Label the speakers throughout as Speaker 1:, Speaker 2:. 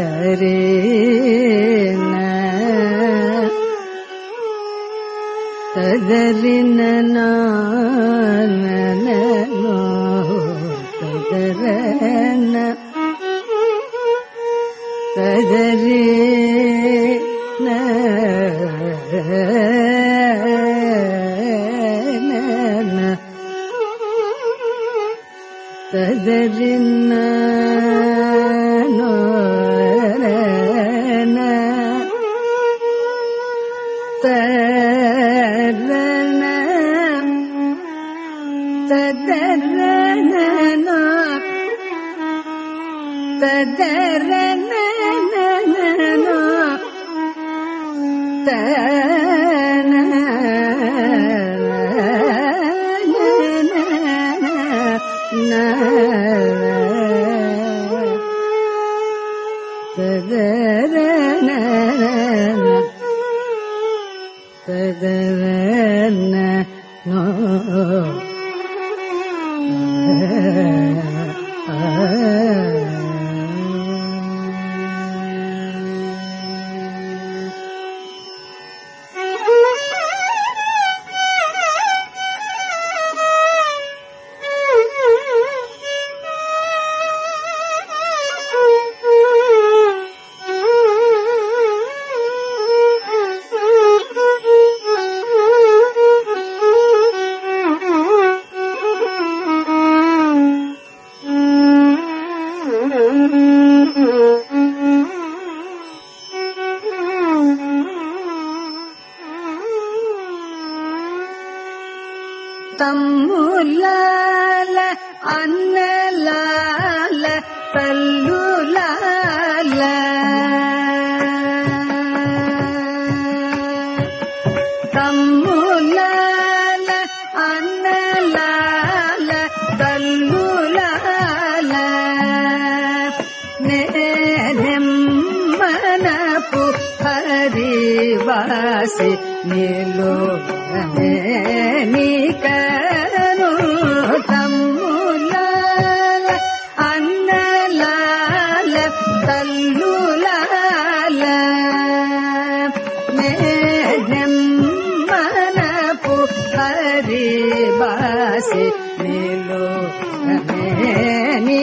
Speaker 1: ತರೇನ ತದರಿನ ನಾನೋ ತದರನ ತದರಿ ತದರಿನ అన్నలాల తల్లులాల తమ్ములాల అన్నలాల తల్లులాల నేనెమ్మనపు హరివాసి నీలో నీకను తమ్ము నీలో నీ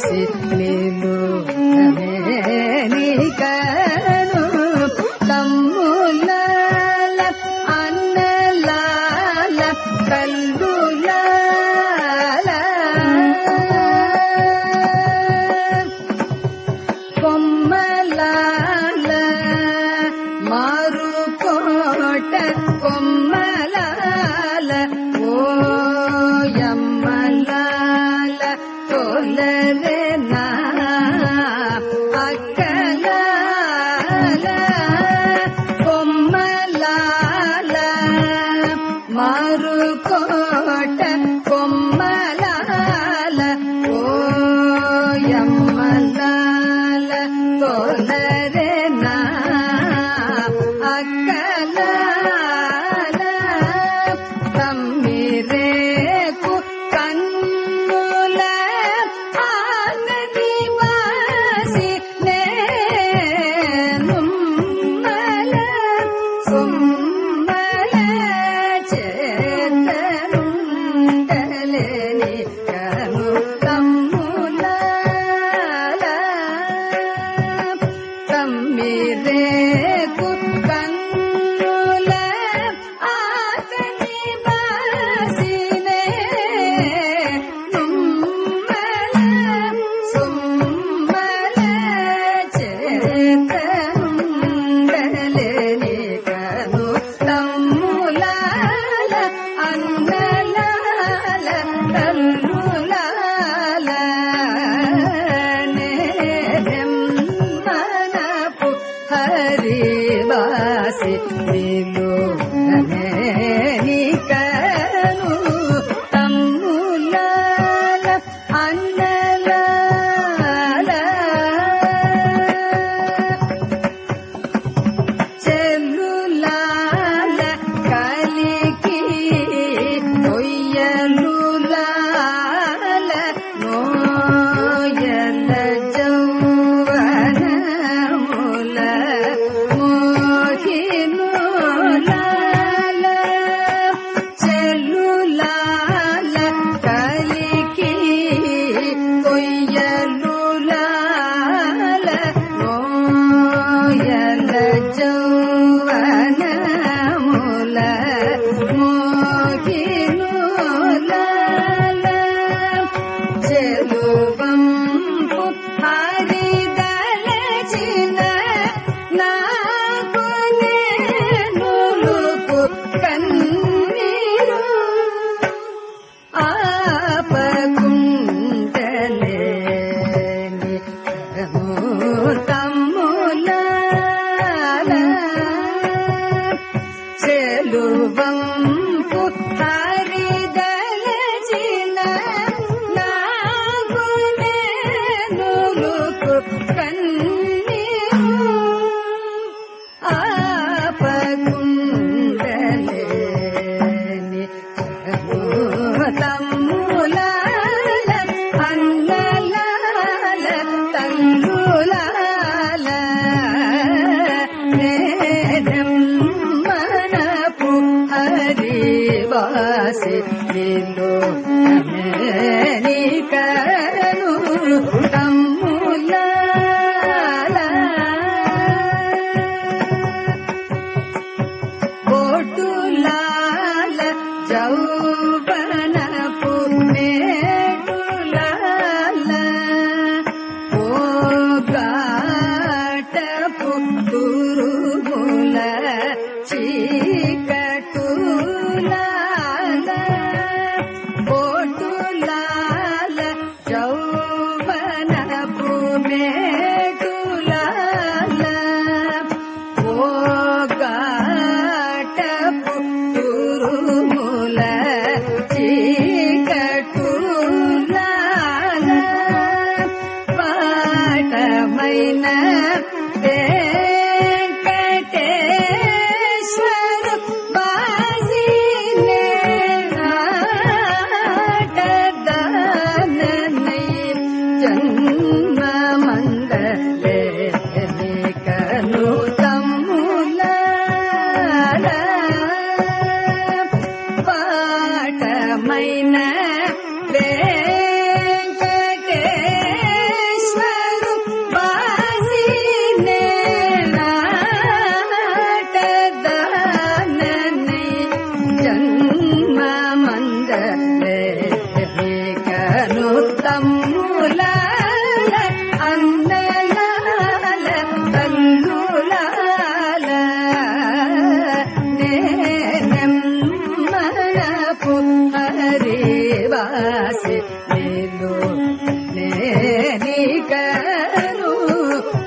Speaker 1: హరివాసి నీలో నీకను తమ్ములాల అన్నలాల కళ్ళు ஆகினோலா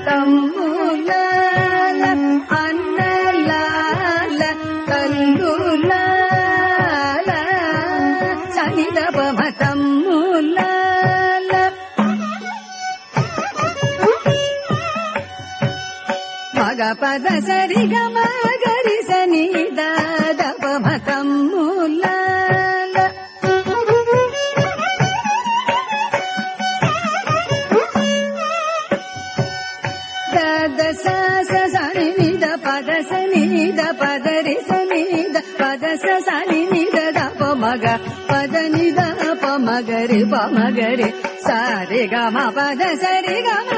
Speaker 1: తమ్ముల అన్నలాల తల్లుల పద సరిగమ గరి సని దాద పమ మగరి ప మగరి సరి గమ పద సరి గమ